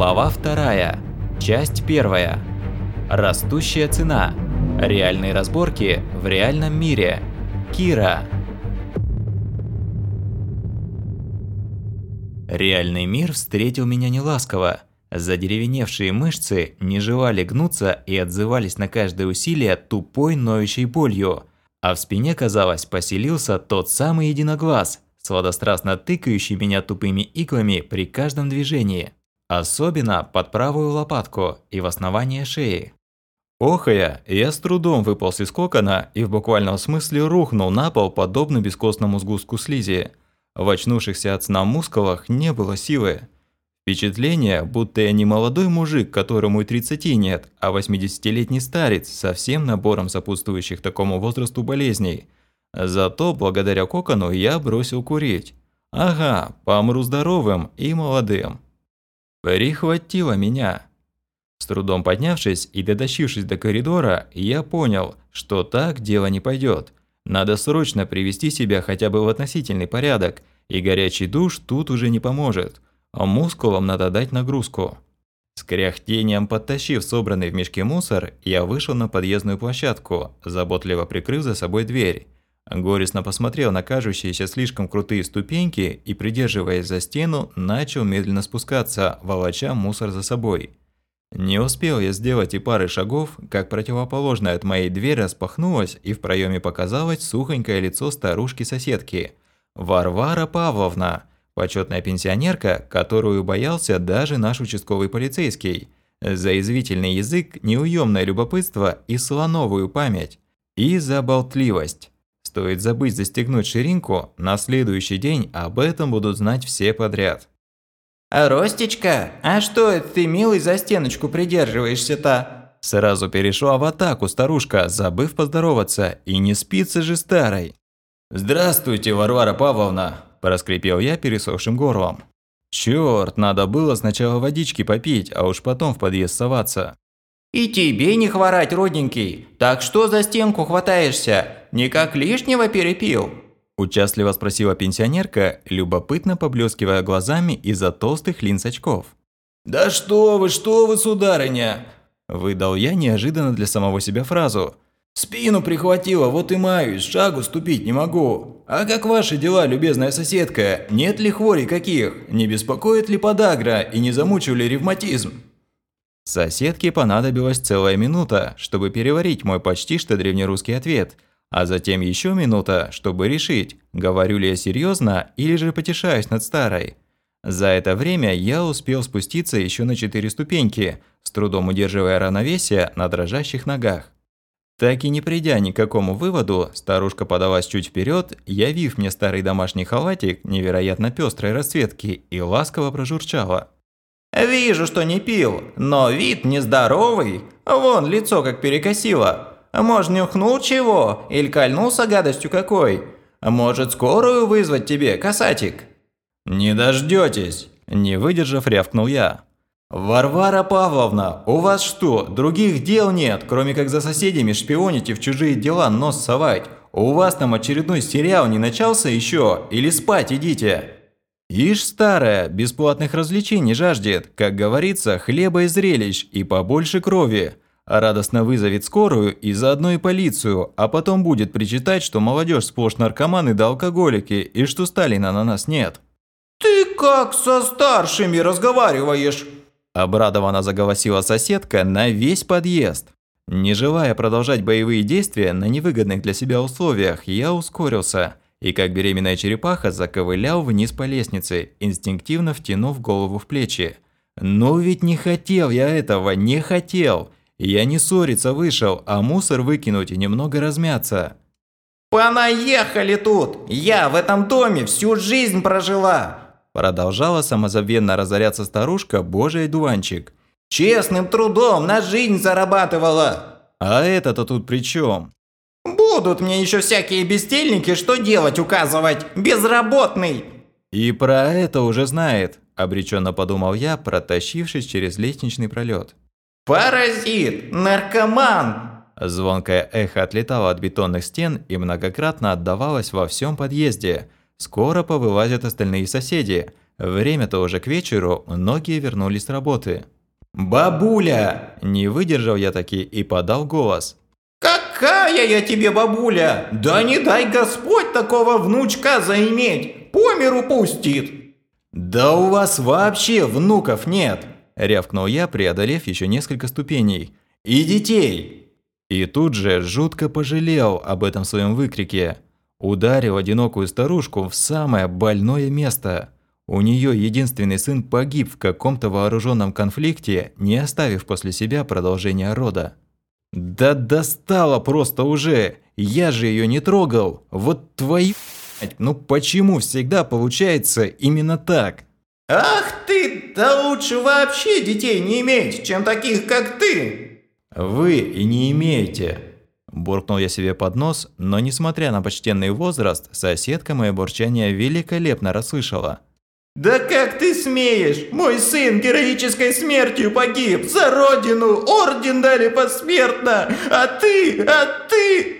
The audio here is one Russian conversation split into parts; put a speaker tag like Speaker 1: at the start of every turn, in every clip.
Speaker 1: Глава 2. Часть 1. Растущая цена. Реальные разборки в реальном мире. Кира. Реальный мир встретил меня неласково. Задеревеневшие мышцы не желали гнуться и отзывались на каждое усилие тупой ноющей болью. А в спине, казалось, поселился тот самый единоглаз, сладострастно тыкающий меня тупыми иглами при каждом движении. Особенно под правую лопатку и в основание шеи. Охая, я с трудом выполз из кокона и в буквальном смысле рухнул на пол, подобно бескостному сгустку слизи. В очнувшихся от сна мускулах не было силы. Впечатление, будто я не молодой мужик, которому и 30 нет, а 80-летний старец со всем набором сопутствующих такому возрасту болезней. Зато благодаря кокону я бросил курить. Ага, помру здоровым и молодым. Прихватило меня. С трудом поднявшись и дотащившись до коридора, я понял, что так дело не пойдет. Надо срочно привести себя хотя бы в относительный порядок, и горячий душ тут уже не поможет, а мускулам надо дать нагрузку. С кряхтением подтащив собранный в мешке мусор, я вышел на подъездную площадку, заботливо прикрыв за собой дверь. Горестно посмотрел на кажущиеся слишком крутые ступеньки и, придерживаясь за стену, начал медленно спускаться, волоча мусор за собой. Не успел я сделать и пары шагов, как противоположная от моей двери распахнулась, и в проеме показалось сухонькое лицо старушки-соседки. Варвара Павловна, почетная пенсионерка, которую боялся даже наш участковый полицейский. За извительный язык, неуемное любопытство и слоновую память. И за болтливость. Стоит забыть застегнуть ширинку, на следующий день об этом будут знать все подряд.
Speaker 2: «Ростечка, а что это ты, милый, за стеночку придерживаешься-то?»
Speaker 1: Сразу перешла в атаку старушка, забыв поздороваться, и не спится же старой.
Speaker 3: «Здравствуйте, Варвара Павловна!» – проскрипел я пересохшим горлом. Чёрт, надо было сначала водички попить, а уж потом в подъезд соваться.
Speaker 2: «И тебе не хворать, родненький. Так что за стенку хватаешься? Никак лишнего перепил?»
Speaker 1: Участливо спросила пенсионерка, любопытно поблескивая глазами из-за толстых линз очков.
Speaker 3: «Да что вы, что вы, сударыня!»
Speaker 1: Выдал я неожиданно для самого себя фразу.
Speaker 3: «Спину прихватило, вот и маюсь, шагу ступить не могу. А как ваши дела, любезная соседка? Нет ли хворей каких? Не беспокоит ли подагра и не замучил ли ревматизм?»
Speaker 1: Соседке понадобилась целая минута, чтобы переварить мой почти что древнерусский ответ, а затем еще минута, чтобы решить, говорю ли я серьезно или же потешаюсь над старой. За это время я успел спуститься еще на четыре ступеньки, с трудом удерживая равновесие на дрожащих ногах. Так и не придя ни к какому выводу, старушка подалась чуть вперед, явив мне старый домашний халатик невероятно пестрой расцветки и ласково прожурчала.
Speaker 2: «Вижу, что не пил, но вид нездоровый. Вон лицо как перекосило. Может, нюхнул чего? Или кольнулся гадостью какой? Может, скорую вызвать тебе, касатик?»
Speaker 3: «Не дождётесь!» – не выдержав, рявкнул я. «Варвара Павловна, у вас что, других дел нет, кроме как за соседями шпионить и в чужие дела нос совать? У вас там очередной сериал не начался еще? Или спать идите?»
Speaker 1: Ишь старая, бесплатных развлечений жаждет, как говорится, хлеба и зрелищ, и побольше крови. Радостно вызовет скорую и заодно и полицию, а потом будет причитать, что молодежь сплошь наркоманы да алкоголики, и что Сталина на нас нет.
Speaker 2: «Ты как со старшими разговариваешь?»
Speaker 1: Обрадованно заголосила соседка на весь подъезд. Не желая продолжать боевые действия на невыгодных для себя условиях, я ускорился – и как беременная черепаха заковылял вниз по лестнице, инстинктивно втянув голову в плечи. Но ведь не хотел я этого, не хотел. Я не ссориться вышел, а мусор выкинуть и немного размяться.
Speaker 2: «Понаехали тут! Я в этом доме всю жизнь прожила!»
Speaker 1: Продолжала самозабвенно разоряться старушка Божий дуванчик.
Speaker 2: «Честным трудом на жизнь зарабатывала!»
Speaker 1: «А это-то тут при чем?
Speaker 2: Будут мне еще всякие бездельники, что делать указывать. Безработный.
Speaker 1: И про это уже знает, обреченно подумал я, протащившись через лестничный пролет.
Speaker 2: Паразит, наркоман.
Speaker 1: Звонкое эхо отлетало от бетонных стен и многократно отдавалось во всем подъезде. Скоро повылазят остальные соседи. Время-то уже к вечеру, многие вернулись с работы. «Бабуля!» – не выдержал я таки и подал голос.
Speaker 2: «Какая я тебе бабуля? Да не дай Господь такого внучка заиметь! По миру пустит!»
Speaker 1: «Да у вас вообще внуков нет!» – рявкнул я, преодолев еще несколько ступеней. «И детей!» И тут же жутко пожалел об этом своем выкрике. Ударил одинокую старушку в самое больное место – у нее единственный сын погиб в каком-то вооруженном конфликте, не оставив после себя продолжения рода. Да достало просто уже! Я же ее не трогал! Вот твою ну почему всегда получается именно так?
Speaker 2: Ах ты, да лучше вообще детей не иметь, чем таких, как ты!
Speaker 1: Вы и не имеете. Буркнул я себе под нос, но несмотря на почтенный возраст, соседка мое бурчание великолепно расслышала.
Speaker 2: «Да как ты смеешь? Мой сын героической смертью погиб! За родину! Орден дали посмертно! А ты! А ты!»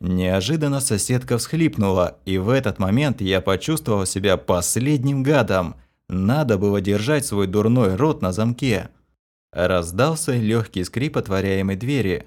Speaker 1: Неожиданно соседка всхлипнула, и в этот момент я почувствовал себя последним гадом. Надо было держать свой дурной рот на замке. Раздался легкий скрип отворяемой двери.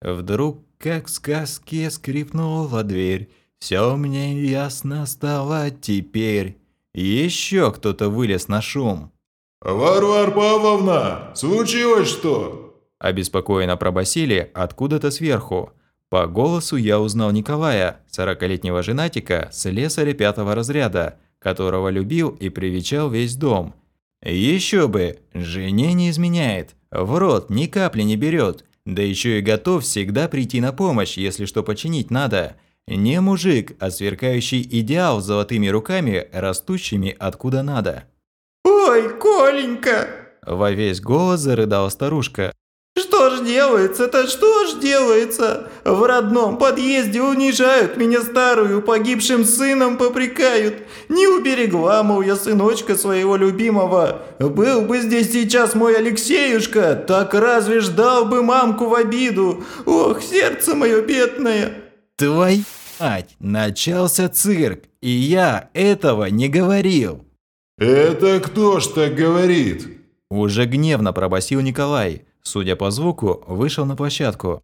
Speaker 1: Вдруг, как в сказке, скрипнула дверь. Все мне ясно стало теперь. Еще кто-то вылез на шум.
Speaker 4: «Варвар Павловна, случилось что?»
Speaker 1: Обеспокоенно пробасили откуда-то сверху. По голосу я узнал Николая, сорокалетнего женатика, слесаря пятого разряда, которого любил и привечал весь дом. Еще бы, жене не изменяет, в рот ни капли не берет, да еще и готов всегда прийти на помощь, если что починить надо – не мужик, а сверкающий идеал с золотыми руками, растущими откуда надо.
Speaker 2: «Ой, Коленька!»
Speaker 1: Во весь голос зарыдала старушка.
Speaker 2: «Что ж делается-то, что ж делается? В родном подъезде унижают меня старую, погибшим сыном попрекают. Не уберегла, мол, я сыночка своего любимого. Был бы здесь сейчас мой Алексеюшка, так разве ждал бы мамку в обиду? Ох, сердце мое бедное!»
Speaker 1: Твой мать, начался цирк, и я этого не говорил.
Speaker 4: Это кто ж так говорит?
Speaker 1: Уже гневно пробасил Николай. Судя по звуку, вышел на площадку.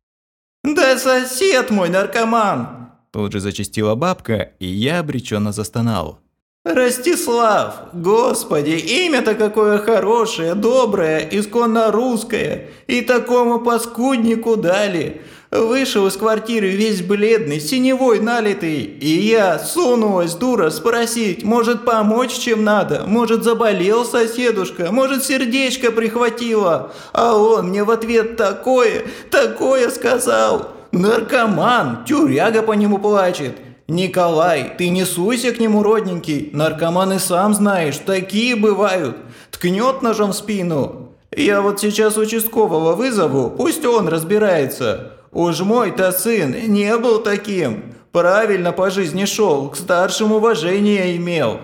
Speaker 2: «Да сосед мой наркоман!»
Speaker 1: Тут же зачастила бабка, и я обреченно застонал.
Speaker 2: «Ростислав! Господи, имя-то какое хорошее, доброе, исконно русское! И такому паскуднику дали! Вышел из квартиры весь бледный, синевой налитый, и я сунулась, дура, спросить, может помочь чем надо, может заболел соседушка, может сердечко прихватило, а он мне в ответ такое, такое сказал. Наркоман, тюряга по нему плачет. Николай, ты не суйся к нему, родненький, наркоман и сам знаешь, такие бывают. Ткнет ножом в спину. Я вот сейчас участкового вызову, пусть он разбирается. Уж мой-то сын не был таким. Правильно по жизни шел, к старшим уважение имел.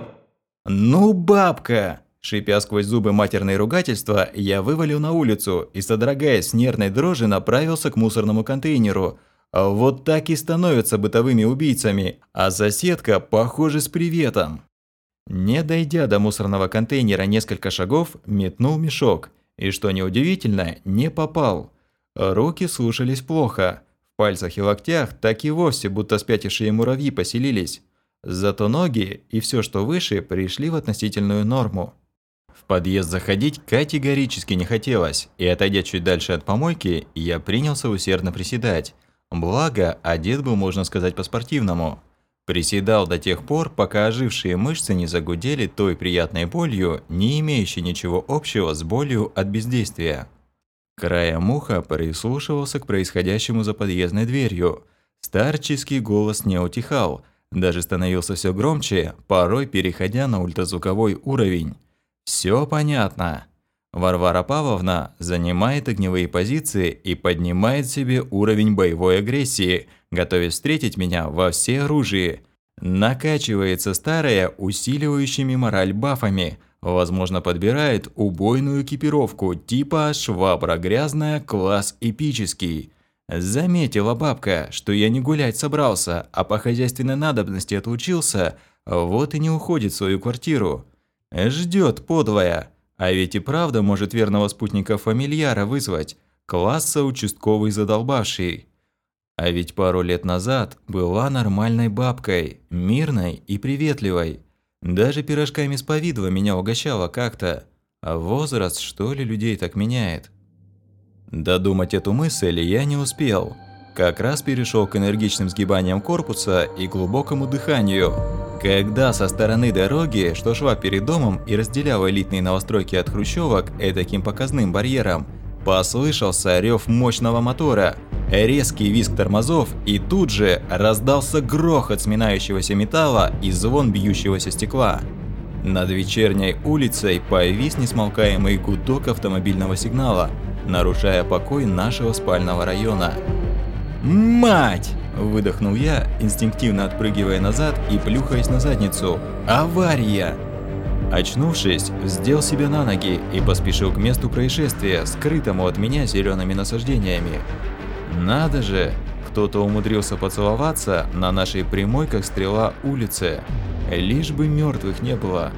Speaker 1: Ну, бабка! Шипя сквозь зубы матерные ругательства, я вывалил на улицу и, содрогаясь нервной дрожи, направился к мусорному контейнеру. Вот так и становятся бытовыми убийцами, а соседка, похоже, с приветом. Не дойдя до мусорного контейнера несколько шагов, метнул мешок. И что неудивительно, не попал. Руки слушались плохо. В пальцах и локтях так и вовсе будто спятившие муравьи поселились. Зато ноги и все, что выше, пришли в относительную норму. В подъезд заходить категорически не хотелось, и отойдя чуть дальше от помойки, я принялся усердно приседать. Благо, одет был, можно сказать, по-спортивному. Приседал до тех пор, пока ожившие мышцы не загудели той приятной болью, не имеющей ничего общего с болью от бездействия. Краем уха прислушивался к происходящему за подъездной дверью. Старческий голос не утихал, даже становился все громче, порой переходя на ультразвуковой уровень. Все понятно. Варвара Павловна занимает огневые позиции и поднимает себе уровень боевой агрессии, готовясь встретить меня во все оружии. Накачивается старая усиливающими мораль бафами – Возможно, подбирает убойную экипировку типа «швабра грязная, класс эпический». Заметила бабка, что я не гулять собрался, а по хозяйственной надобности отлучился, вот и не уходит в свою квартиру. Ждет подвое. А ведь и правда может верного спутника фамильяра вызвать. Класса участковый задолбавший. А ведь пару лет назад была нормальной бабкой, мирной и приветливой. Даже пирожками с повидла меня угощала как-то. А возраст, что ли, людей так меняет? Додумать эту мысль я не успел. Как раз перешел к энергичным сгибаниям корпуса и глубокому дыханию. Когда со стороны дороги, что шла перед домом и разделяла элитные новостройки от хрущевок таким показным барьером, послышался рев мощного мотора, резкий визг тормозов и тут же раздался грохот сминающегося металла и звон бьющегося стекла. Над вечерней улицей повис несмолкаемый гудок автомобильного сигнала, нарушая покой нашего спального района. «Мать!» – выдохнул я, инстинктивно отпрыгивая назад и плюхаясь на задницу. «Авария!» Очнувшись, сделал себя на ноги и поспешил к месту происшествия, скрытому от меня зелеными насаждениями. Надо же, кто-то умудрился поцеловаться на нашей прямой как стрела улице. Лишь бы мертвых не было.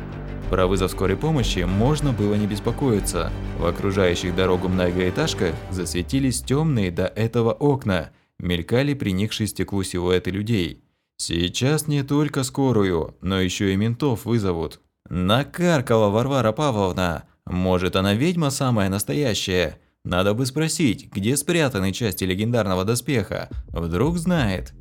Speaker 1: Про вызов скорой помощи можно было не беспокоиться. В окружающих дорогу многоэтажках засветились темные до этого окна – мелькали приникшие стеклу силуэты людей. Сейчас не только скорую, но еще и ментов вызовут. Накаркала Варвара Павловна. Может, она ведьма самая настоящая? Надо бы спросить, где спрятаны части легендарного доспеха. Вдруг знает.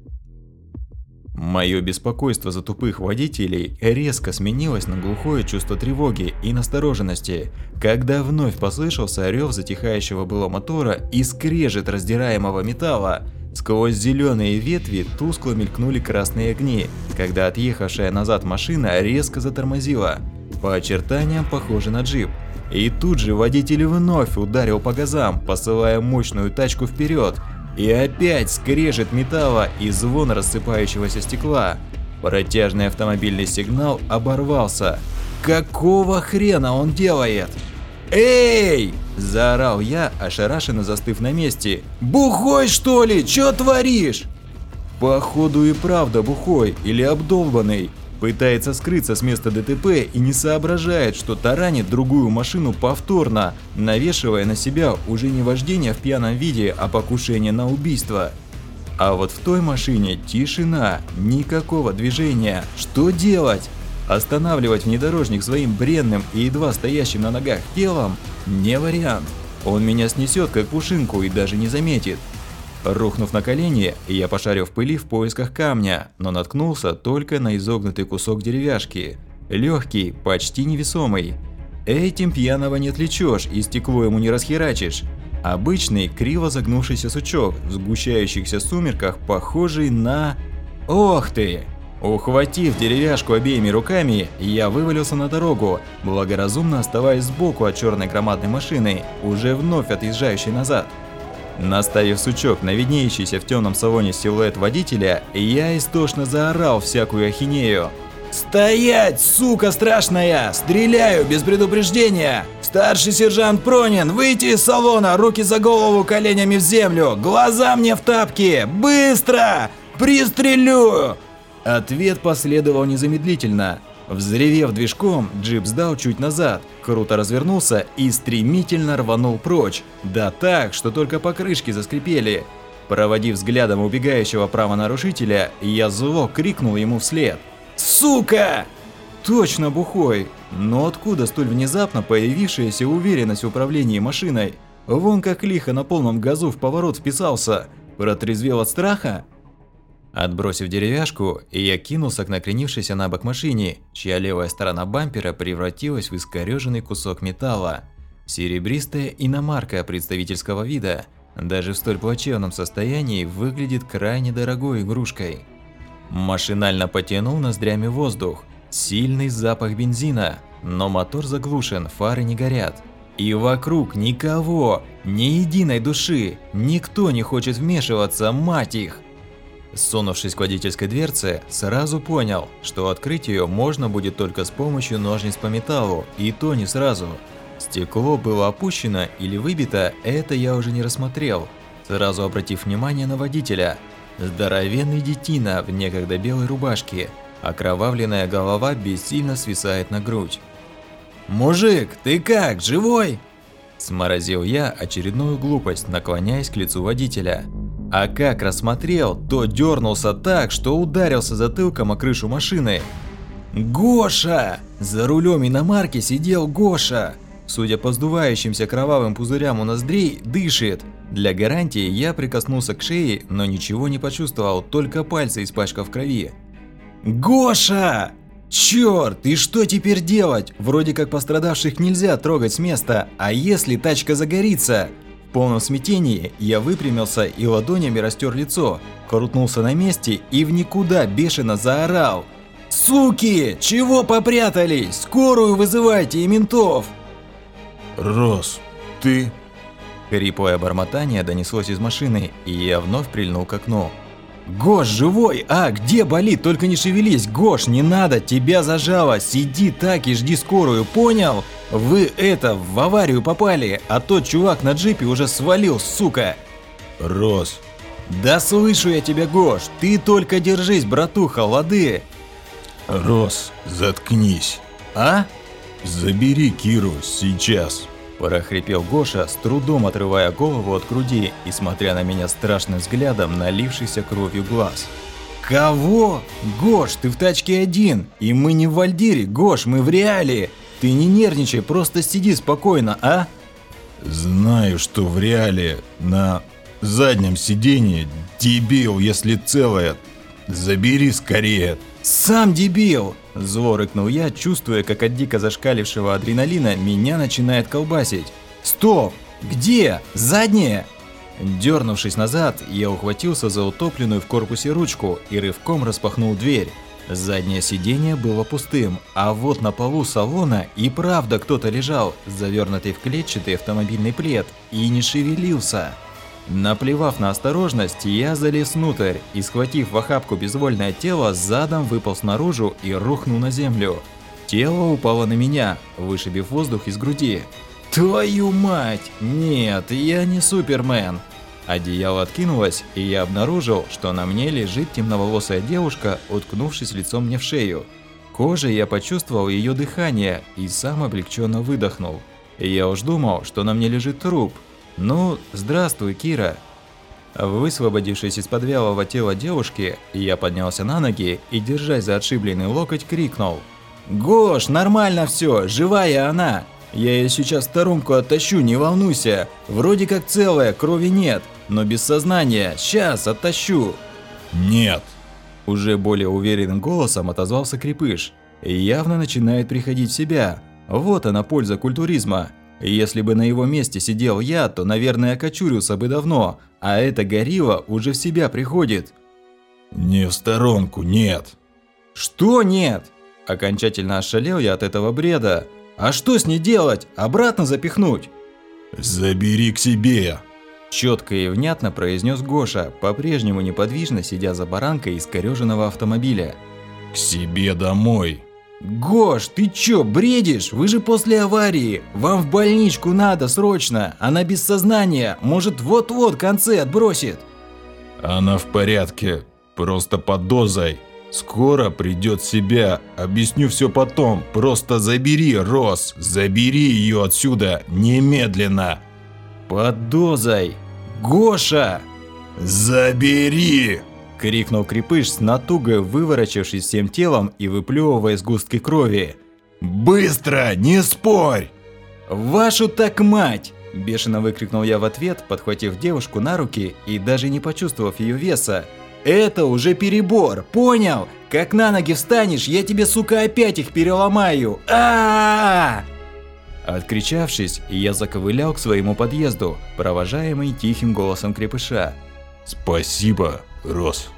Speaker 1: Мое беспокойство за тупых водителей резко сменилось на глухое чувство тревоги и настороженности, когда вновь послышался рев затихающего было мотора и скрежет раздираемого металла. Сквозь зеленые ветви тускло мелькнули красные огни, когда отъехавшая назад машина резко затормозила. По очертаниям похоже на джип. И тут же водитель вновь ударил по газам, посылая мощную тачку вперед. И опять скрежет металла и звон рассыпающегося стекла. Протяжный автомобильный сигнал оборвался. Какого хрена он делает? «Эй!» – заорал я, ошарашенно застыв на месте. «Бухой, что ли? Чё творишь?» Походу и правда бухой или обдолбанный. Пытается скрыться с места ДТП и не соображает, что таранит другую машину повторно, навешивая на себя уже не вождение в пьяном виде, а покушение на убийство. А вот в той машине тишина, никакого движения. Что делать? Останавливать внедорожник своим бренным и едва стоящим на ногах телом – не вариант. Он меня снесет как пушинку и даже не заметит. Рухнув на колени, я пошарил в пыли в поисках камня, но наткнулся только на изогнутый кусок деревяшки. Легкий, почти невесомый. Этим пьяного не отличешь и стекло ему не расхерачишь. Обычный, криво загнувшийся сучок в сгущающихся сумерках, похожий на... Ох ты! Ухватив деревяшку обеими руками, я вывалился на дорогу, благоразумно оставаясь сбоку от черной громадной машины, уже вновь отъезжающей назад. Наставив сучок на виднеющийся в темном салоне силуэт водителя, я истошно заорал всякую ахинею. «Стоять, сука страшная! Стреляю без предупреждения! Старший сержант Пронин, выйти из салона, руки за голову, коленями в землю, глаза мне в тапки! Быстро! Пристрелю!» Ответ последовал незамедлительно. Взревев движком, джип сдал чуть назад, круто развернулся и стремительно рванул прочь. Да так, что только покрышки заскрипели. Проводив взглядом убегающего правонарушителя, я зло крикнул ему вслед. «Сука!» Точно бухой. Но откуда столь внезапно появившаяся уверенность в управлении машиной? Вон как лихо на полном газу в поворот вписался. Протрезвел от страха? Отбросив деревяшку, я кинулся к накренившейся на бок машине, чья левая сторона бампера превратилась в искореженный кусок металла. Серебристая иномарка представительского вида, даже в столь плачевном состоянии, выглядит крайне дорогой игрушкой. Машинально потянул ноздрями воздух. Сильный запах бензина, но мотор заглушен, фары не горят. И вокруг никого, ни единой души, никто не хочет вмешиваться, мать их! Сунувшись к водительской дверце, сразу понял, что открыть ее можно будет только с помощью ножниц по металлу, и то не сразу. Стекло было опущено или выбито, это я уже не рассмотрел, сразу обратив внимание на водителя. Здоровенный детина в некогда белой рубашке, окровавленная голова бессильно свисает на грудь.
Speaker 3: Мужик, ты как, живой? Сморозил я очередную глупость, наклоняясь к лицу водителя. А как рассмотрел, то дернулся так, что ударился затылком о крышу машины. Гоша! За рулем иномарки сидел Гоша. Судя по сдувающимся кровавым пузырям у ноздрей, дышит. Для гарантии я прикоснулся к шее, но ничего не почувствовал, только пальцы испачкав крови. «Гоша! Черт, и что теперь делать? Вроде как пострадавших нельзя трогать с места, а если тачка загорится? В полном смятении я выпрямился и ладонями растер лицо, крутнулся на месте и в никуда бешено заорал. «Суки! Чего попрятались? Скорую вызывайте и ментов!»
Speaker 4: Рос, ты...
Speaker 3: Хриплое бормотание донеслось из машины, и я вновь прильнул к окну. «Гош, живой! А, где болит? Только не шевелись! Гош, не надо! Тебя зажало! Сиди так и жди скорую, понял? Вы это, в аварию попали, а тот чувак на джипе уже свалил, сука!»
Speaker 4: Рос,
Speaker 3: «Да слышу я тебя, Гош! Ты только держись, братуха, лады!»
Speaker 4: Рос, заткнись.
Speaker 3: «А?»
Speaker 4: Забери Киру сейчас.
Speaker 3: Прохрипел Гоша, с трудом отрывая голову от груди и смотря на меня страшным взглядом, налившийся кровью глаз. «Кого? Гош, ты в тачке один, и мы не в Вальдире, Гош, мы в реале! Ты не нервничай, просто сиди спокойно, а?»
Speaker 4: Знаю, что в реале на заднем сиденье дебил, если целое. Забери скорее.
Speaker 3: «Сам дебил!» – зло рыкнул я, чувствуя, как от дико зашкалившего адреналина меня начинает колбасить. «Стоп! Где? Заднее?» Дернувшись назад, я ухватился за утопленную в корпусе ручку и рывком распахнул дверь. Заднее сиденье было пустым, а вот на полу салона и правда кто-то лежал, завернутый в клетчатый автомобильный плед, и не шевелился. Наплевав на осторожность, я залез внутрь и, схватив в охапку безвольное тело, задом выполз наружу и рухнул на землю. Тело упало на меня, вышибив воздух из груди. Твою мать! Нет, я не Супермен. Одеяло откинулось, и я обнаружил, что на мне лежит темноволосая девушка, уткнувшись лицом мне в шею. Кожей я почувствовал ее дыхание и сам облегченно выдохнул. Я уж думал, что на мне лежит труп, «Ну, здравствуй, Кира!» Высвободившись из-под вялого тела девушки, я поднялся на ноги и, держась за отшибленный локоть, крикнул. «Гош, нормально все, живая она! Я ее сейчас в сторонку оттащу, не волнуйся! Вроде как целая, крови нет, но без сознания, сейчас оттащу!»
Speaker 4: Нет.
Speaker 3: Уже более уверенным голосом отозвался Крепыш. Явно начинает приходить в себя. Вот она польза культуризма. Если бы на его месте сидел я, то, наверное, окочурился бы давно, а эта горилла уже в себя приходит.
Speaker 4: Не в сторонку, нет.
Speaker 3: Что нет? Окончательно ошалел я от этого бреда. А что с ней делать? Обратно запихнуть?
Speaker 4: Забери к себе.
Speaker 3: Четко и внятно произнес Гоша, по-прежнему неподвижно сидя за баранкой искореженного автомобиля.
Speaker 4: К себе домой.
Speaker 3: Гош, ты чё, бредишь? Вы же после аварии. Вам в больничку надо срочно. Она без сознания. Может, вот-вот концы отбросит.
Speaker 4: Она в порядке, просто под дозой. Скоро придет себя. Объясню все потом. Просто забери, Рос. Забери ее отсюда немедленно.
Speaker 3: Под дозой. Гоша!
Speaker 4: Забери!
Speaker 3: Крикнул крепыш с натугой, выворочившись всем телом и выплевывая сгустки крови.
Speaker 4: Быстро, не спорь!
Speaker 3: «Вашу так мать!» – бешено выкрикнул я в ответ, подхватив девушку на руки и даже не почувствовав ее веса. «Это уже перебор, понял? Как на ноги встанешь, я тебе, сука, опять их переломаю! а, Откричавшись, я заковылял к своему подъезду, провожаемый тихим голосом крепыша.
Speaker 4: Спасибо, Рос.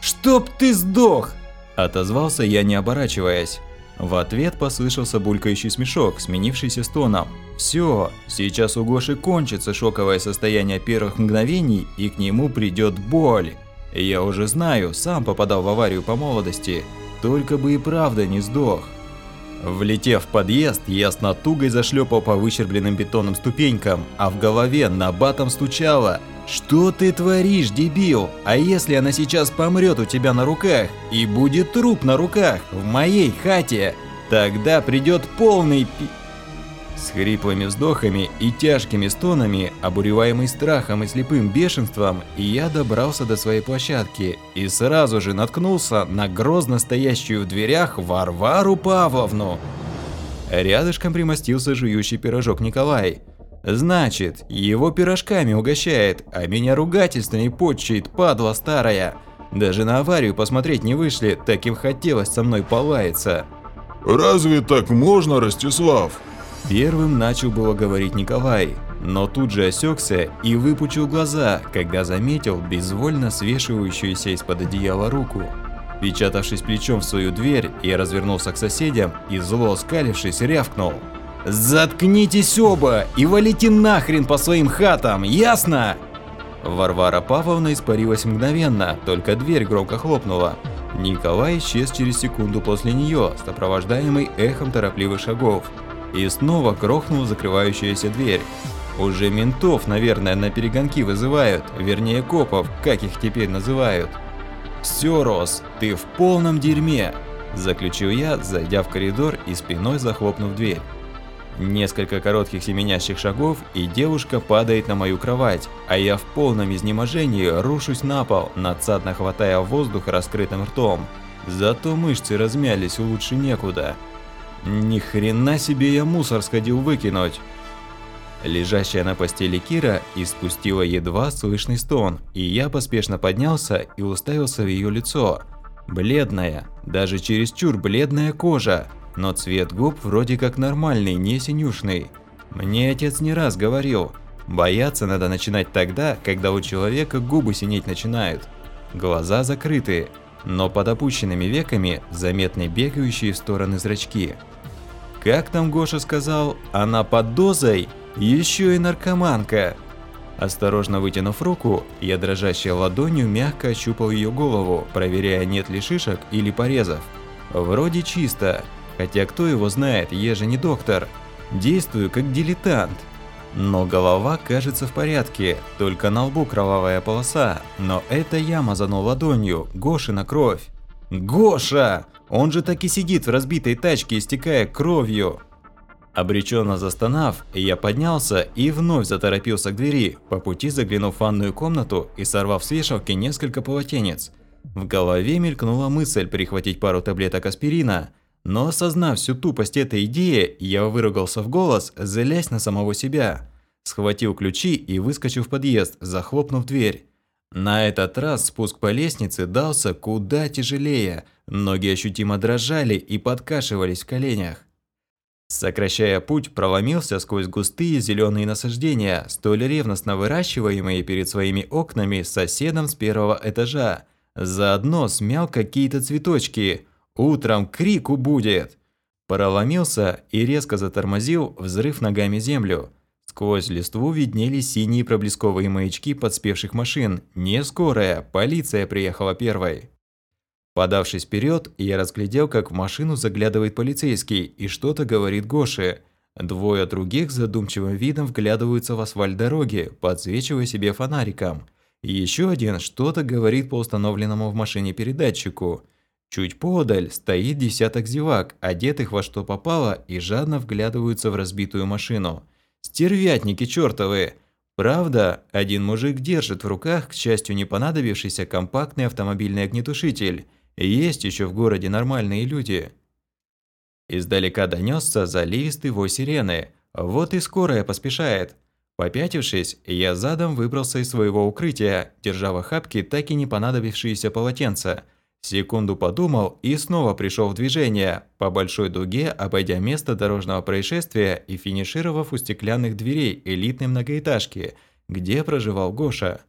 Speaker 3: «Чтоб ты сдох!» – отозвался я, не оборачиваясь. В ответ послышался булькающий смешок, сменившийся стоном. Все, сейчас у Гоши кончится шоковое состояние первых мгновений, и к нему придет боль. Я уже знаю, сам попадал в аварию по молодости, только бы и правда не сдох. Влетев в подъезд, я с натугой зашлепал по выщербленным бетонным ступенькам, а в голове на батом стучало – «Что ты творишь, дебил? А если она сейчас помрет у тебя на руках и будет труп на руках в моей хате? Тогда придет полный пи...
Speaker 1: С хриплыми вздохами и тяжкими стонами, обуреваемый страхом и слепым бешенством, я добрался до своей площадки и сразу же наткнулся на грозно стоящую в дверях Варвару Павловну. Рядышком примостился жующий пирожок Николай. Значит, его пирожками угощает, а меня ругательствами почует, падла старая. Даже на аварию посмотреть не вышли, так им хотелось со мной полаяться.
Speaker 4: «Разве так можно, Ростислав?»
Speaker 1: Первым начал было говорить Николай, но тут же осекся и выпучил глаза, когда заметил безвольно свешивающуюся из-под одеяла руку. Печатавшись плечом в свою дверь, я развернулся к соседям и зло скалившись рявкнул. «Заткнитесь оба и валите нахрен по своим хатам, ясно?» Варвара Павловна испарилась мгновенно, только дверь громко хлопнула. Николай исчез через секунду после нее, сопровождаемый эхом торопливых шагов. И снова грохнула закрывающаяся дверь. Уже ментов, наверное, на перегонки вызывают, вернее копов, как их теперь называют. «Все, Рос, ты в полном дерьме», – заключил я, зайдя в коридор и спиной захлопнув дверь. Несколько коротких семенящих шагов, и девушка падает на мою кровать, а я в полном изнеможении рушусь на пол, надсадно хватая воздух раскрытым ртом. Зато мышцы размялись лучше некуда. Ни хрена себе я мусор сходил выкинуть. Лежащая на постели Кира испустила едва слышный стон, и я поспешно поднялся и уставился в ее лицо. Бледная, даже чересчур бледная кожа, но цвет губ вроде как нормальный, не синюшный. Мне отец не раз говорил, бояться надо начинать тогда, когда у человека губы синеть начинают. Глаза закрыты, но под опущенными веками заметны бегающие в стороны зрачки. Как там Гоша сказал, она под дозой? Еще и наркоманка. Осторожно вытянув руку, я дрожащей ладонью мягко ощупал ее голову, проверяя, нет ли шишек или порезов. Вроде чисто, Хотя кто его знает, я же не доктор. Действую как дилетант. Но голова кажется в порядке, только на лбу кровавая полоса. Но это я мазанул ладонью, Гошина кровь. Гоша! Он же так и сидит в разбитой тачке, истекая кровью. Обреченно застонав, я поднялся и вновь заторопился к двери, по пути заглянув в ванную комнату и сорвав с вешалки несколько полотенец. В голове мелькнула мысль прихватить пару таблеток аспирина, но осознав всю тупость этой идеи, я выругался в голос, злясь на самого себя. Схватил ключи и выскочил в подъезд, захлопнув дверь. На этот раз спуск по лестнице дался куда тяжелее, ноги ощутимо дрожали и подкашивались в коленях. Сокращая путь, проломился сквозь густые зеленые насаждения, столь ревностно выращиваемые перед своими окнами соседом с первого этажа. Заодно смял какие-то цветочки, Утром крику будет!» Проломился и резко затормозил, взрыв ногами землю. Сквозь листву виднелись синие проблесковые маячки подспевших машин. Не скорая, полиция приехала первой. Подавшись вперед, я разглядел, как в машину заглядывает полицейский и что-то говорит Гоше. Двое других задумчивым видом вглядываются в асфальт дороги, подсвечивая себе фонариком. Еще один что-то говорит по установленному в машине передатчику – Чуть подаль стоит десяток зевак, одетых во что попало и жадно вглядываются в разбитую машину. Стервятники чертовы! Правда, один мужик держит в руках, к счастью не понадобившийся, компактный автомобильный огнетушитель. Есть еще в городе нормальные люди. Издалека донесся заливистый вой сирены. Вот и скорая поспешает. Попятившись, я задом выбрался из своего укрытия, держа в охапке так и не понадобившиеся полотенца – Секунду подумал и снова пришел в движение, по большой дуге обойдя место дорожного происшествия и финишировав у стеклянных дверей элитной многоэтажки, где проживал Гоша.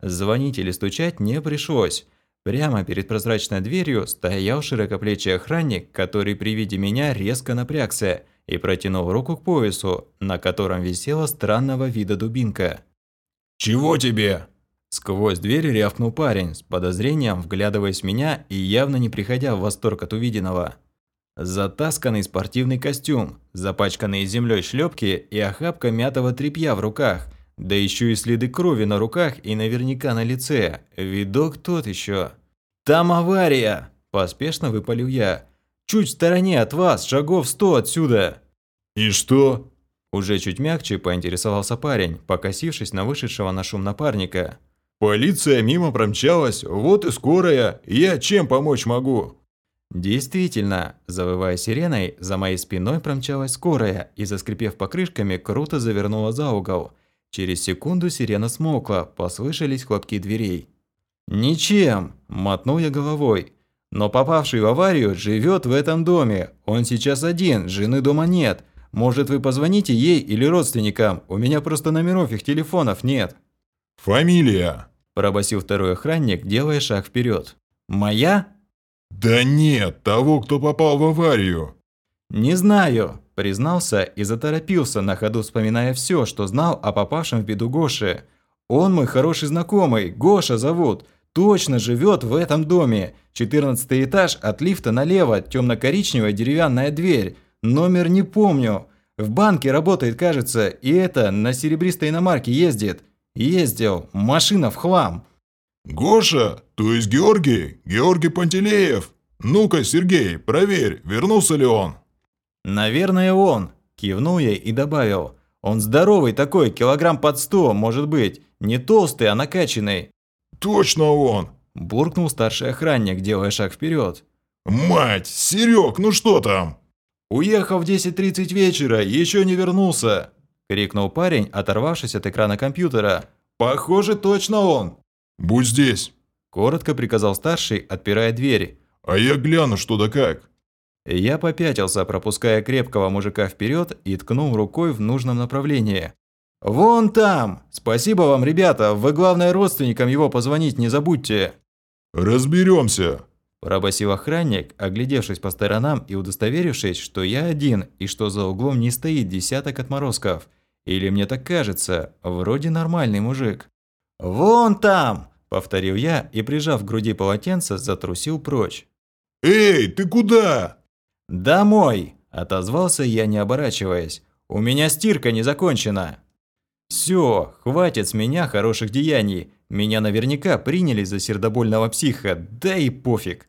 Speaker 1: Звонить или стучать не пришлось. Прямо перед прозрачной дверью стоял широкоплечий охранник, который при виде меня резко напрягся и протянул руку к поясу, на котором висела странного вида дубинка.
Speaker 4: «Чего тебе?»
Speaker 1: Сквозь дверь рявкнул парень, с подозрением вглядываясь в меня и явно не приходя в восторг от увиденного. Затасканный спортивный костюм, запачканные землей шлепки и охапка мятого тряпья в руках, да еще и следы крови на руках и наверняка на лице. Видок тот еще. «Там авария!» – поспешно выпалил я. «Чуть в стороне от вас, шагов сто отсюда!»
Speaker 4: «И что?»
Speaker 1: Уже чуть мягче поинтересовался парень, покосившись на вышедшего на шум напарника.
Speaker 4: «Полиция мимо промчалась, вот и скорая. Я чем помочь могу?»
Speaker 1: Действительно, завывая сиреной, за моей спиной промчалась скорая и, заскрипев покрышками, круто завернула за угол. Через секунду сирена смолкла, послышались хлопки дверей. «Ничем!» – мотнул я головой. «Но попавший в аварию живет в этом доме. Он сейчас один, жены дома нет. Может, вы позвоните ей или родственникам? У меня просто номеров их телефонов нет».
Speaker 4: «Фамилия?»
Speaker 1: – пробасил второй охранник, делая шаг вперед. «Моя?»
Speaker 4: «Да нет, того, кто попал в аварию».
Speaker 1: «Не знаю», – признался и заторопился, на ходу вспоминая все, что знал о попавшем в беду Гоше. «Он мой хороший знакомый, Гоша зовут. Точно живет в этом доме. Четырнадцатый этаж, от лифта налево, темно-коричневая деревянная дверь. Номер не помню. В банке работает, кажется, и это, на серебристой иномарке ездит. Ездил, машина в хлам».
Speaker 4: «Гоша, то есть Георгий? Георгий Пантелеев? Ну-ка, Сергей, проверь, вернулся ли он?»
Speaker 1: «Наверное, он», – кивнул я и добавил. «Он здоровый такой, килограмм под сто, может быть. Не толстый, а накачанный».
Speaker 4: «Точно он!»
Speaker 1: – буркнул старший охранник, делая шаг вперед.
Speaker 4: «Мать, Серег, ну что там?»
Speaker 1: «Уехал в 10.30 вечера, еще не вернулся!» – крикнул парень, оторвавшись от экрана компьютера. «Похоже, точно он!»
Speaker 4: «Будь здесь!»
Speaker 1: – коротко приказал старший, отпирая дверь.
Speaker 4: «А я гляну, что да как!»
Speaker 1: Я попятился, пропуская крепкого мужика вперед и ткнул рукой в нужном направлении. «Вон там! Спасибо вам, ребята! Вы, главное, родственникам его позвонить не забудьте!»
Speaker 4: «Разберемся!»
Speaker 1: Пробасил охранник, оглядевшись по сторонам и удостоверившись, что я один и что за углом не стоит десяток отморозков. Или мне так кажется, вроде нормальный мужик. «Вон там!» – повторил я и, прижав к груди полотенце, затрусил прочь.
Speaker 4: «Эй, ты куда?»
Speaker 1: «Домой!» – отозвался я, не оборачиваясь. «У меня стирка не закончена!» «Все, хватит с меня хороших деяний. Меня наверняка приняли за сердобольного психа, да и пофиг».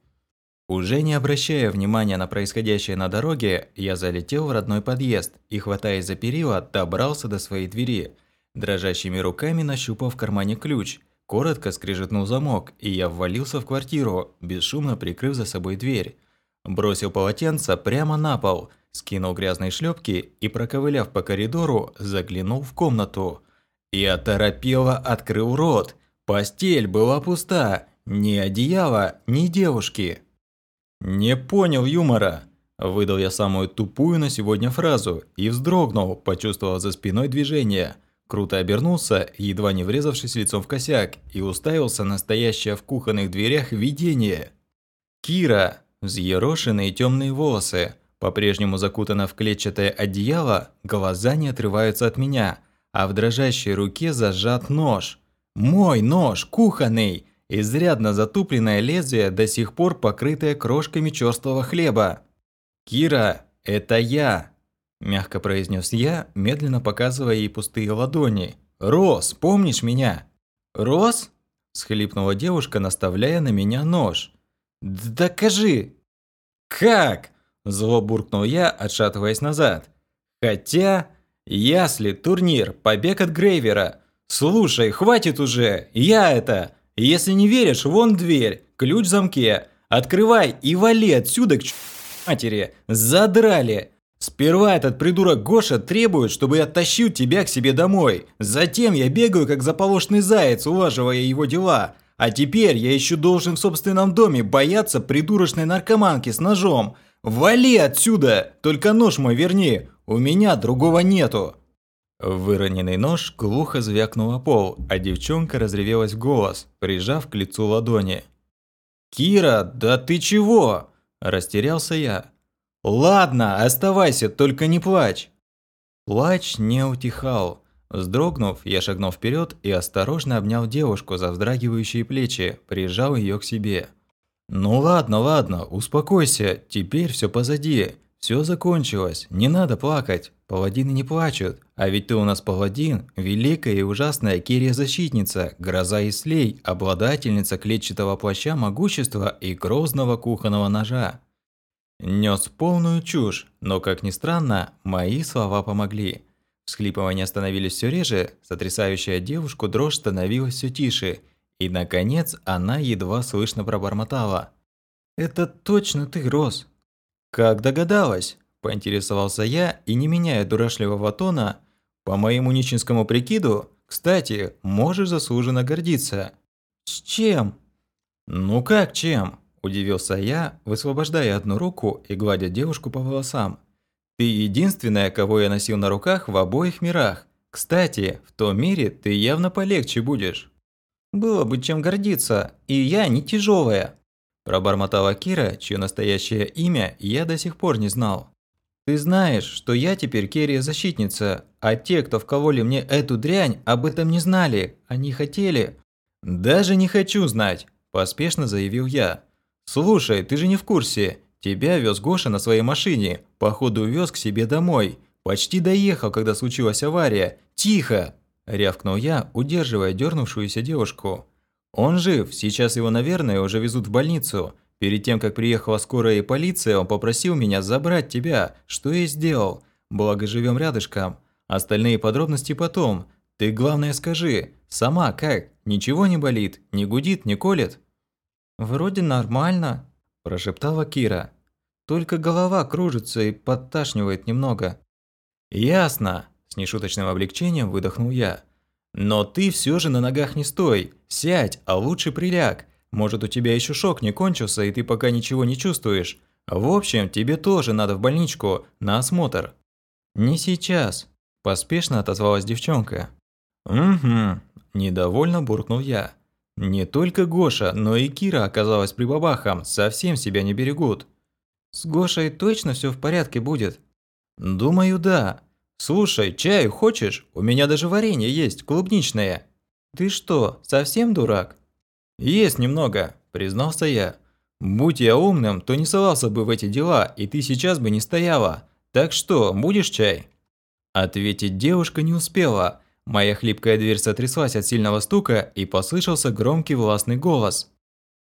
Speaker 1: Уже не обращая внимания на происходящее на дороге, я залетел в родной подъезд и, хватаясь за перила, добрался до своей двери. Дрожащими руками нащупал в кармане ключ. Коротко скрежетнул замок, и я ввалился в квартиру, бесшумно прикрыв за собой дверь. Бросил полотенце прямо на пол, скинул грязные шлепки и, проковыляв по коридору, заглянул в комнату. Я торопело открыл рот. Постель была пуста, ни одеяла, ни девушки. «Не понял юмора», – выдал я самую тупую на сегодня фразу и вздрогнул, почувствовав за спиной движение. Круто обернулся, едва не врезавшись лицом в косяк, и уставился на стоящее в кухонных дверях видение. Кира, взъерошенные темные волосы, по-прежнему закутана в клетчатое одеяло, глаза не отрываются от меня, а в дрожащей руке зажат нож. Мой нож, кухонный, изрядно затупленное лезвие, до сих пор покрытое крошками черствого хлеба. «Кира, это я!» – мягко произнес я, медленно показывая ей пустые ладони. «Рос, помнишь меня?» «Рос?» – схлипнула девушка, наставляя на меня нож. «Докажи!» «Как?» – зло буркнул я, отшатываясь назад. «Хотя...» «Ясли, турнир, побег от Грейвера. Слушай, хватит уже, я это...» Если не веришь, вон дверь, ключ в замке. Открывай и вали отсюда к матери. Задрали. Сперва этот придурок Гоша требует, чтобы я тащил тебя к себе домой. Затем я бегаю, как заполошный заяц, улаживая его дела. А теперь я еще должен в собственном доме бояться придурочной наркоманки с ножом. Вали отсюда! Только нож мой верни, у меня другого нету. Выроненный нож глухо звякнул о пол, а девчонка разревелась в голос, прижав к лицу ладони. «Кира, да ты чего?» – растерялся я. «Ладно, оставайся, только не плачь!» Плач не утихал. Вздрогнув, я шагнул вперед и осторожно обнял девушку за вздрагивающие плечи, прижал ее к себе. «Ну ладно, ладно, успокойся, теперь все позади. Все закончилось, не надо плакать, паладины не плачут, а ведь ты у нас паладин, великая и ужасная Кирия-защитница, гроза Ислей, обладательница клетчатого плаща могущества и грозного кухонного ножа. Нес полную чушь, но, как ни странно, мои слова помогли. Всхлипывания становились все реже, сотрясающая девушку дрожь становилась все тише, и, наконец, она едва слышно пробормотала. «Это точно ты, Рос!» «Как догадалась?» – поинтересовался я, и, не меняя дурашливого тона, «По моему нищенскому прикиду, кстати, можешь заслуженно гордиться». «С чем?» «Ну как чем?» – удивился я, высвобождая одну руку и гладя девушку по волосам. Ты единственная, кого я носил на руках в обоих мирах. Кстати, в том мире ты явно полегче будешь. Было бы чем гордиться, и я не тяжелая. Пробормотала Кира, чье настоящее имя я до сих пор не знал. Ты знаешь, что я теперь Керия-защитница, а те, кто вкололи мне эту дрянь, об этом не знали, они хотели. Даже не хочу знать, поспешно заявил я. Слушай, ты же не в курсе, Тебя вез Гоша на своей машине, походу вез к себе домой. Почти доехал, когда случилась авария. Тихо!» – рявкнул я, удерживая дернувшуюся девушку. «Он жив, сейчас его, наверное, уже везут в больницу. Перед тем, как приехала скорая и полиция, он попросил меня забрать тебя, что я и сделал. Благо, живем рядышком. Остальные подробности потом. Ты главное скажи, сама как? Ничего не болит, не гудит, не колет?» «Вроде нормально», – прошептала Кира. «Только голова кружится и подташнивает немного». «Ясно», – с нешуточным облегчением выдохнул я. «Но ты все же на ногах не стой. Сядь, а лучше приляг. Может, у тебя еще шок не кончился, и ты пока ничего не чувствуешь. В общем, тебе тоже надо в больничку, на осмотр». «Не сейчас», – поспешно отозвалась девчонка. «Угу», – недовольно буркнул я. Не только Гоша, но и Кира оказалась прибабахом, совсем себя не берегут. С Гошей точно все в порядке будет? Думаю, да. Слушай, чаю хочешь? У меня даже варенье есть, клубничное. Ты что, совсем дурак? Есть немного, признался я. Будь я умным, то не совался бы в эти дела, и ты сейчас бы не стояла. Так что, будешь чай? Ответить девушка не успела. Моя хлипкая дверь сотряслась от сильного стука, и послышался громкий властный голос.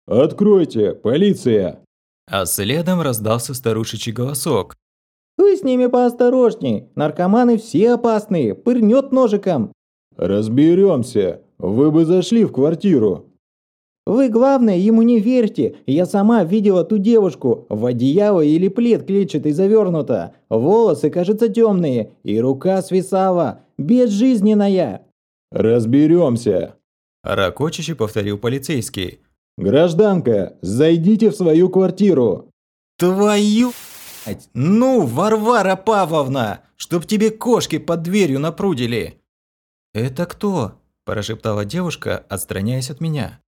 Speaker 4: «Откройте! Полиция!»
Speaker 1: А следом раздался старушечий голосок.
Speaker 5: «Вы с ними поосторожней! Наркоманы все опасные! Пырнет ножиком!»
Speaker 4: «Разберемся! Вы бы зашли в квартиру!»
Speaker 5: Вы, главное, ему не верьте. Я сама видела ту девушку. В одеяло или плед клетчатый завернута. Волосы, кажется, темные. И рука свисала. Безжизненная.
Speaker 4: Разберемся.
Speaker 1: Ракочище повторил полицейский.
Speaker 4: Гражданка, зайдите в свою квартиру.
Speaker 1: Твою... Ну, Варвара Павловна, чтоб тебе кошки под дверью напрудили. Это кто? Прошептала девушка, отстраняясь от меня.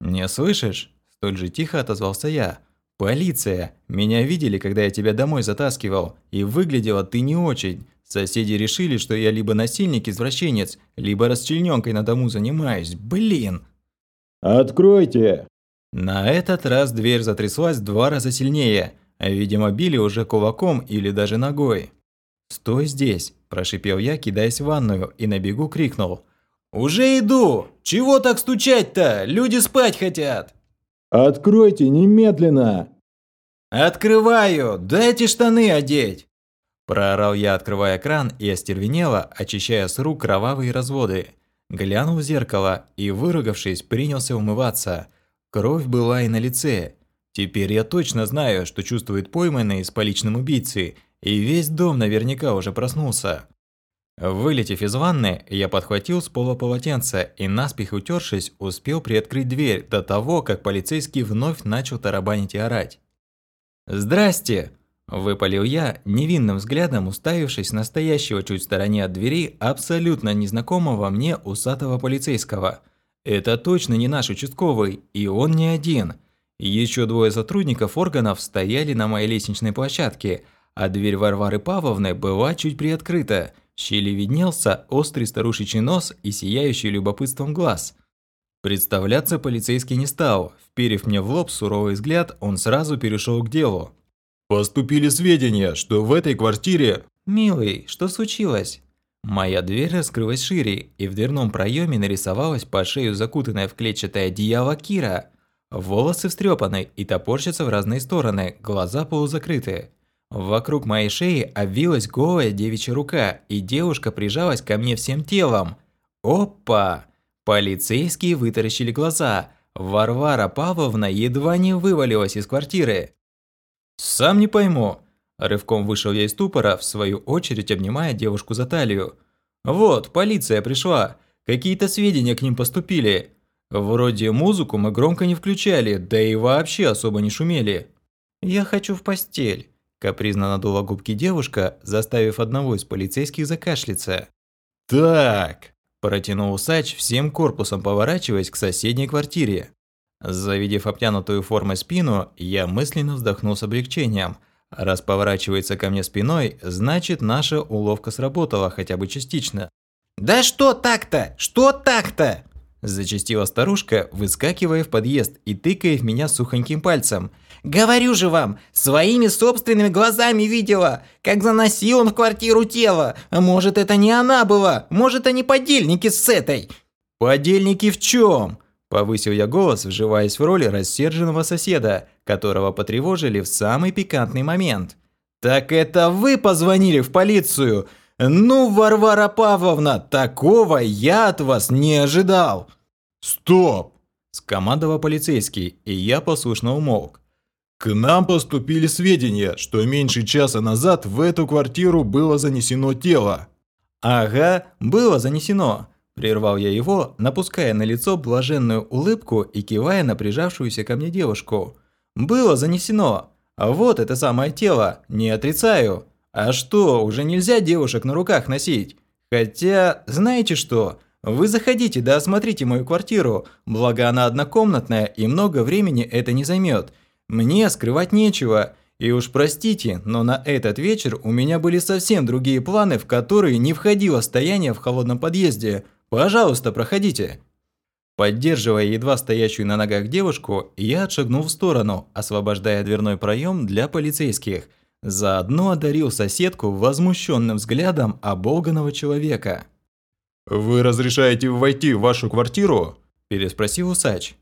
Speaker 1: «Не слышишь?» – столь же тихо отозвался я. «Полиция! Меня видели, когда я тебя домой затаскивал, и выглядела ты не очень. Соседи решили, что я либо насильник-извращенец, либо расчленёнкой на дому занимаюсь. Блин!»
Speaker 4: «Откройте!»
Speaker 1: На этот раз дверь затряслась в два раза сильнее, видимо, били уже кулаком или даже ногой. «Стой здесь!» – прошипел я, кидаясь в ванную, и на бегу крикнул – «Уже иду! Чего так стучать-то? Люди спать хотят!»
Speaker 4: «Откройте немедленно!»
Speaker 1: «Открываю! Дайте штаны одеть!» Проорал я, открывая кран и остервенело, очищая с рук кровавые разводы. Глянул в зеркало и, выругавшись, принялся умываться. Кровь была и на лице. Теперь я точно знаю, что чувствует пойманный с поличным убийцей, и весь дом наверняка уже проснулся. Вылетев из ванны, я подхватил с пола полотенце и, наспех утершись, успел приоткрыть дверь до того, как полицейский вновь начал тарабанить и орать. «Здрасте!» – выпалил я, невинным взглядом уставившись на стоящего чуть в стороне от двери абсолютно незнакомого мне усатого полицейского. Это точно не наш участковый, и он не один. Еще двое сотрудников органов стояли на моей лестничной площадке, а дверь Варвары Павловны была чуть приоткрыта – в щели виднелся острый старушечий нос и сияющий любопытством глаз. Представляться полицейский не стал. Вперев мне в лоб суровый взгляд, он сразу перешел к делу.
Speaker 4: «Поступили сведения, что в этой квартире...»
Speaker 1: «Милый, что случилось?» Моя дверь раскрылась шире, и в дверном проеме нарисовалась по шею закутанная в клетчатое одеяло Кира. Волосы встрепаны и топорщатся в разные стороны, глаза полузакрыты. Вокруг моей шеи обвилась голая девичья рука, и девушка прижалась ко мне всем телом. Опа! Полицейские вытаращили глаза. Варвара Павловна едва не вывалилась из квартиры. «Сам не пойму». Рывком вышел я из ступора, в свою очередь обнимая девушку за талию. «Вот, полиция пришла. Какие-то сведения к ним поступили. Вроде музыку мы громко не включали, да и вообще особо не шумели». «Я хочу в постель», – капризно надула губки девушка, заставив одного из полицейских закашляться.
Speaker 4: Так,
Speaker 1: Протянул усач, всем корпусом поворачиваясь к соседней квартире. Завидев обтянутую формой спину, я мысленно вздохнул с облегчением. Раз поворачивается ко мне спиной, значит наша уловка сработала хотя бы частично.
Speaker 2: «Да что так-то? Что так-то?»
Speaker 1: Зачастила старушка, выскакивая в подъезд и тыкая в меня сухоньким пальцем.
Speaker 2: «Говорю же вам, своими собственными глазами видела, как заносил он в квартиру тело. Может, это не она была, может, они подельники с этой».
Speaker 1: «Подельники в чем? Повысил я голос, вживаясь в роль рассерженного соседа, которого потревожили в самый пикантный момент. «Так это вы позвонили в полицию? Ну, Варвара Павловна, такого я от вас не ожидал!»
Speaker 4: стоп!
Speaker 1: Скомандовал полицейский, и я послушно умолк.
Speaker 4: К нам поступили сведения, что меньше часа назад в эту квартиру было занесено тело.
Speaker 1: «Ага, было занесено», – прервал я его, напуская на лицо блаженную улыбку и кивая на прижавшуюся ко мне девушку. «Было занесено. А вот это самое тело, не отрицаю. А что, уже нельзя девушек на руках носить? Хотя, знаете что, вы заходите да осмотрите мою квартиру, благо она однокомнатная и много времени это не займет. Мне скрывать нечего. И уж простите, но на этот вечер у меня были совсем другие планы, в которые не входило стояние в холодном подъезде. Пожалуйста, проходите. Поддерживая едва стоящую на ногах девушку, я отшагнул в сторону, освобождая дверной проем для полицейских. Заодно одарил соседку возмущенным взглядом оболганного человека.
Speaker 4: Вы разрешаете войти в вашу квартиру?
Speaker 1: Переспросил усач.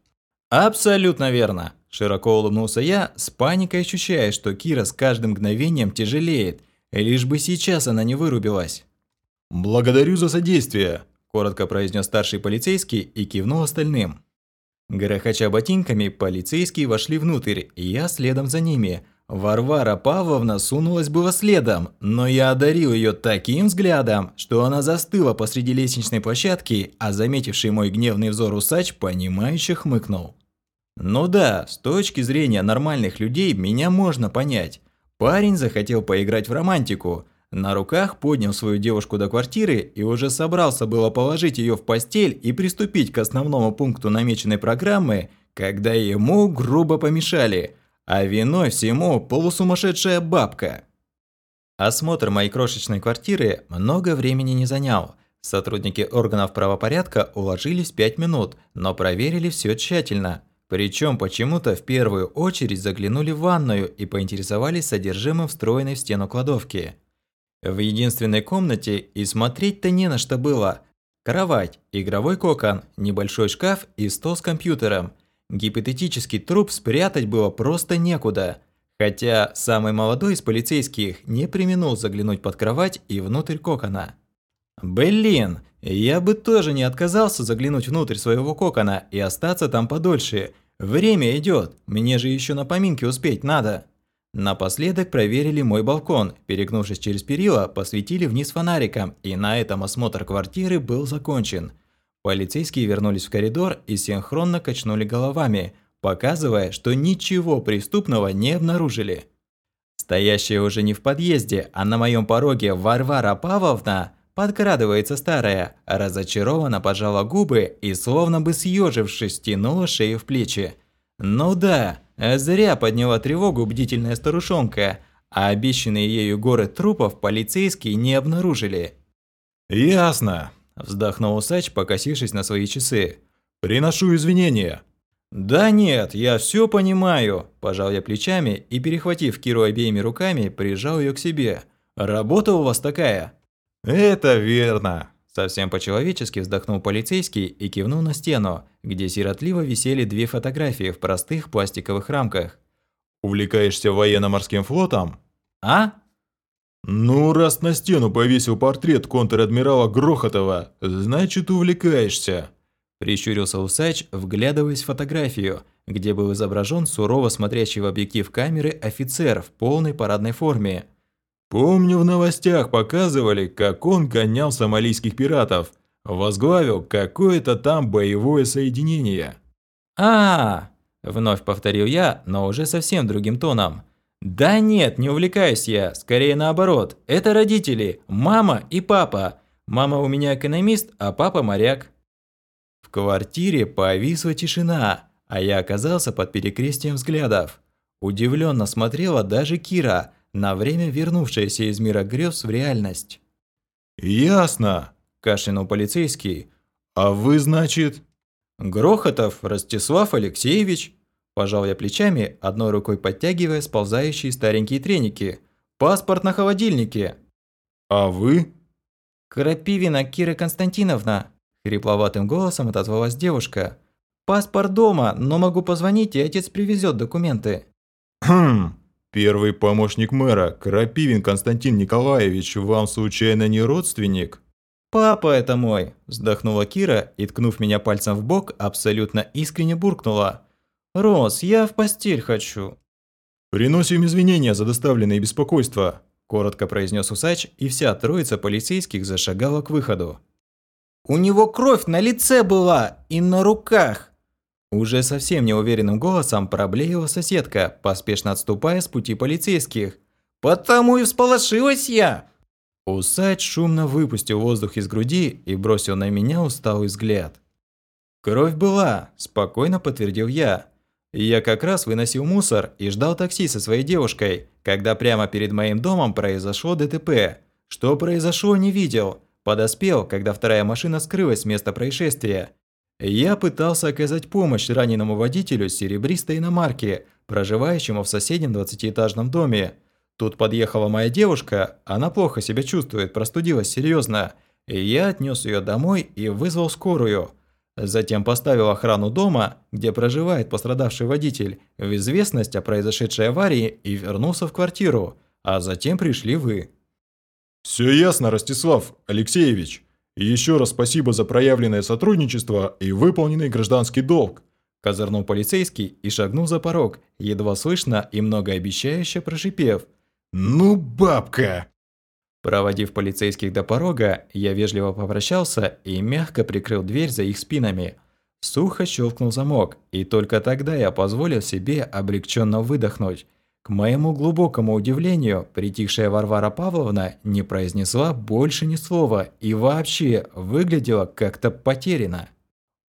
Speaker 1: Абсолютно верно. Широко улыбнулся я, с паникой ощущая, что Кира с каждым мгновением тяжелеет, лишь бы сейчас она не вырубилась.
Speaker 4: Благодарю за содействие,
Speaker 1: коротко произнес старший полицейский и кивнул остальным. Грохоча ботинками, полицейские вошли внутрь, и я следом за ними. Варвара Павловна сунулась было следом, но я одарил ее таким взглядом, что она застыла посреди лестничной площадки, а заметивший мой гневный взор усач, понимающе хмыкнул. Ну да, с точки зрения нормальных людей меня можно понять. Парень захотел поиграть в романтику. На руках поднял свою девушку до квартиры и уже собрался было положить ее в постель и приступить к основному пункту намеченной программы, когда ему грубо помешали, а виной всему полусумасшедшая бабка. Осмотр моей крошечной квартиры много времени не занял. Сотрудники органов правопорядка уложились 5 минут, но проверили все тщательно – причем почему-то в первую очередь заглянули в ванную и поинтересовались содержимым встроенной в стену кладовки. В единственной комнате и смотреть-то не на что было. Кровать, игровой кокон, небольшой шкаф и стол с компьютером. Гипотетический труп спрятать было просто некуда. Хотя самый молодой из полицейских не применул заглянуть под кровать и внутрь кокона. Блин, я бы тоже не отказался заглянуть внутрь своего кокона и остаться там подольше. Время идет, мне же еще на поминки успеть надо. Напоследок проверили мой балкон, перегнувшись через перила, посветили вниз фонариком, и на этом осмотр квартиры был закончен. Полицейские вернулись в коридор и синхронно качнули головами, показывая, что ничего преступного не обнаружили. Стоящая уже не в подъезде, а на моем пороге Варвара Павловна Подкрадывается старая, разочарованно пожала губы и, словно бы съежившись, стянула шею в плечи. Ну да, зря подняла тревогу бдительная старушонка, а обещанные ею горы трупов полицейские не обнаружили.
Speaker 4: «Ясно», –
Speaker 1: вздохнул усач, покосившись на свои часы.
Speaker 4: «Приношу извинения».
Speaker 1: «Да нет, я все понимаю», – пожал я плечами и, перехватив Киру обеими руками, прижал ее к себе. «Работа у вас такая».
Speaker 4: «Это верно!»
Speaker 1: Совсем по-человечески вздохнул полицейский и кивнул на стену, где сиротливо висели две фотографии в простых пластиковых рамках.
Speaker 4: «Увлекаешься военно-морским флотом?»
Speaker 1: А?
Speaker 4: Ну, раз на стену повесил портрет контр-адмирала Грохотова, значит увлекаешься.
Speaker 1: Прищурился усач, вглядываясь в фотографию, где был изображен сурово смотрящий в объектив камеры офицер в полной парадной форме.
Speaker 4: Помню, в новостях показывали, как он гонял сомалийских пиратов. Возглавил какое-то там боевое соединение.
Speaker 1: а, -а, -а Вновь повторил я, но уже совсем другим тоном. Да нет, не увлекаюсь я, скорее наоборот. Это родители, мама и папа. Мама у меня экономист, а папа моряк. В квартире повисла тишина, а я оказался под перекрестием взглядов. Удивленно смотрела даже Кира, на время вернувшаяся из мира грез в реальность.
Speaker 4: «Ясно», –
Speaker 1: кашлянул полицейский.
Speaker 4: «А вы, значит...»
Speaker 1: «Грохотов Ростислав Алексеевич», Пожал я плечами, одной рукой подтягивая сползающие старенькие треники. «Паспорт на холодильнике!»
Speaker 4: «А вы?»
Speaker 1: «Крапивина Кира Константиновна!» Хрипловатым голосом отозвалась девушка. «Паспорт дома, но могу позвонить, и отец привезет документы».
Speaker 4: «Хм, первый помощник мэра, Крапивин Константин Николаевич, вам случайно не родственник?»
Speaker 1: «Папа это мой!» – вздохнула Кира и, ткнув меня пальцем в бок, абсолютно искренне буркнула. «Рос, я в постель хочу».
Speaker 4: «Приносим извинения за доставленное беспокойство», –
Speaker 1: коротко произнес усач, и вся троица полицейских зашагала к выходу. «У него кровь на лице была и на руках!» Уже совсем неуверенным голосом проблеяла соседка, поспешно отступая с пути полицейских. «Потому и всполошилась я!» Усач шумно выпустил воздух из груди и бросил на меня усталый взгляд. «Кровь была», – спокойно подтвердил я. Я как раз выносил мусор и ждал такси со своей девушкой, когда прямо перед моим домом произошло ДТП. Что произошло, не видел. Подоспел, когда вторая машина скрылась с места происшествия. Я пытался оказать помощь раненому водителю серебристой иномарки, проживающему в соседнем 20-этажном доме. Тут подъехала моя девушка, она плохо себя чувствует, простудилась серьезно. Я отнес ее домой и вызвал скорую. Затем поставил охрану дома, где проживает пострадавший водитель, в известность о произошедшей аварии и вернулся в квартиру, а затем пришли вы.
Speaker 4: Все ясно, Ростислав Алексеевич. еще раз спасибо за проявленное сотрудничество и выполненный гражданский долг.
Speaker 1: Козырнул полицейский и шагнул за порог, едва слышно и многообещающе прошипев.
Speaker 4: «Ну, бабка!»
Speaker 1: Проводив полицейских до порога, я вежливо попрощался и мягко прикрыл дверь за их спинами. Сухо щелкнул замок, и только тогда я позволил себе облегченно выдохнуть. К моему глубокому удивлению, притихшая Варвара Павловна не произнесла больше ни слова и вообще выглядела как-то потеряна.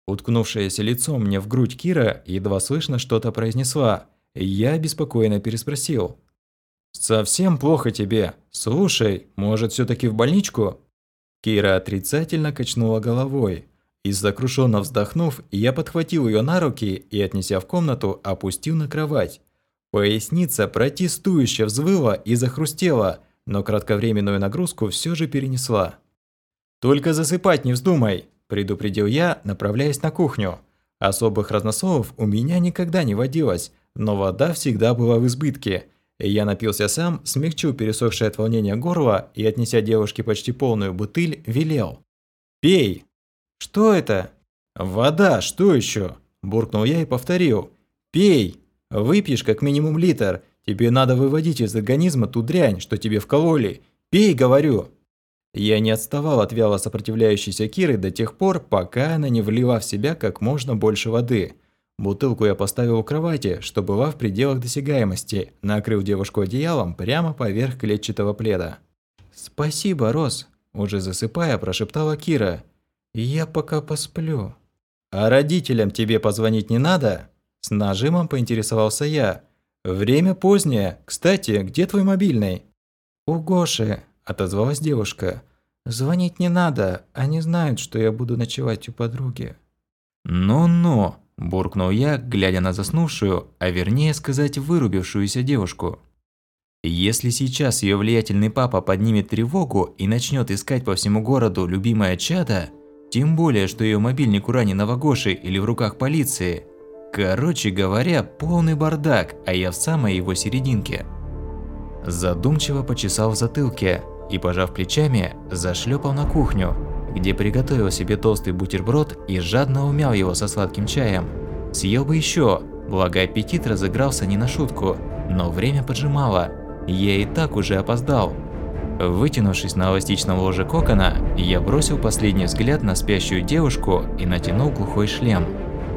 Speaker 1: Уткнувшаяся лицом мне в грудь Кира едва слышно что-то произнесла. Я беспокойно переспросил. «Совсем плохо тебе. Слушай, может, все таки в больничку?» Кира отрицательно качнула головой. И сокрушенно вздохнув, я подхватил ее на руки и, отнеся в комнату, опустил на кровать. Поясница протестующе взвыла и захрустела, но кратковременную нагрузку все же перенесла. «Только засыпать не вздумай», – предупредил я, направляясь на кухню. Особых разносолов у меня никогда не водилось, но вода всегда была в избытке – я напился сам, смягчил пересохшее от волнения горло и, отнеся девушке почти полную бутыль, велел. «Пей!» «Что это?» «Вода, что еще?» Буркнул я и повторил. «Пей! Выпьешь как минимум литр. Тебе надо выводить из организма ту дрянь, что тебе вкололи. Пей, говорю!» Я не отставал от вяло сопротивляющейся Киры до тех пор, пока она не влила в себя как можно больше воды – Бутылку я поставил у кровати, что была в пределах досягаемости, накрыл девушку одеялом прямо поверх клетчатого пледа. «Спасибо, Рос», – уже засыпая, прошептала Кира. «Я пока посплю». «А родителям тебе позвонить не надо?» С нажимом поинтересовался я. «Время позднее. Кстати, где твой мобильный?» «У Гоши», – отозвалась девушка. «Звонить не надо. Они знают, что я буду ночевать у подруги». «Ну-ну», Буркнул я, глядя на заснувшую, а вернее сказать вырубившуюся девушку. Если сейчас ее влиятельный папа поднимет тревогу и начнет искать по всему городу любимое чадо, тем более, что ее мобильник уранен в Агоши или в руках полиции. Короче говоря, полный бардак, а я в самой его серединке. Задумчиво почесал в затылке и, пожав плечами, зашлепал на кухню, где приготовил себе толстый бутерброд и жадно умял его со сладким чаем. Съел бы еще, благо аппетит разыгрался не на шутку, но время поджимало, я и так уже опоздал. Вытянувшись на эластичном ложе кокона, я бросил последний взгляд на спящую девушку и натянул глухой шлем.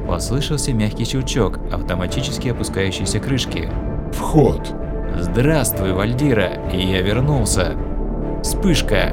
Speaker 1: Послышался мягкий щелчок автоматически опускающейся крышки.
Speaker 4: Вход.
Speaker 1: Здравствуй, Вальдира, я вернулся. Вспышка.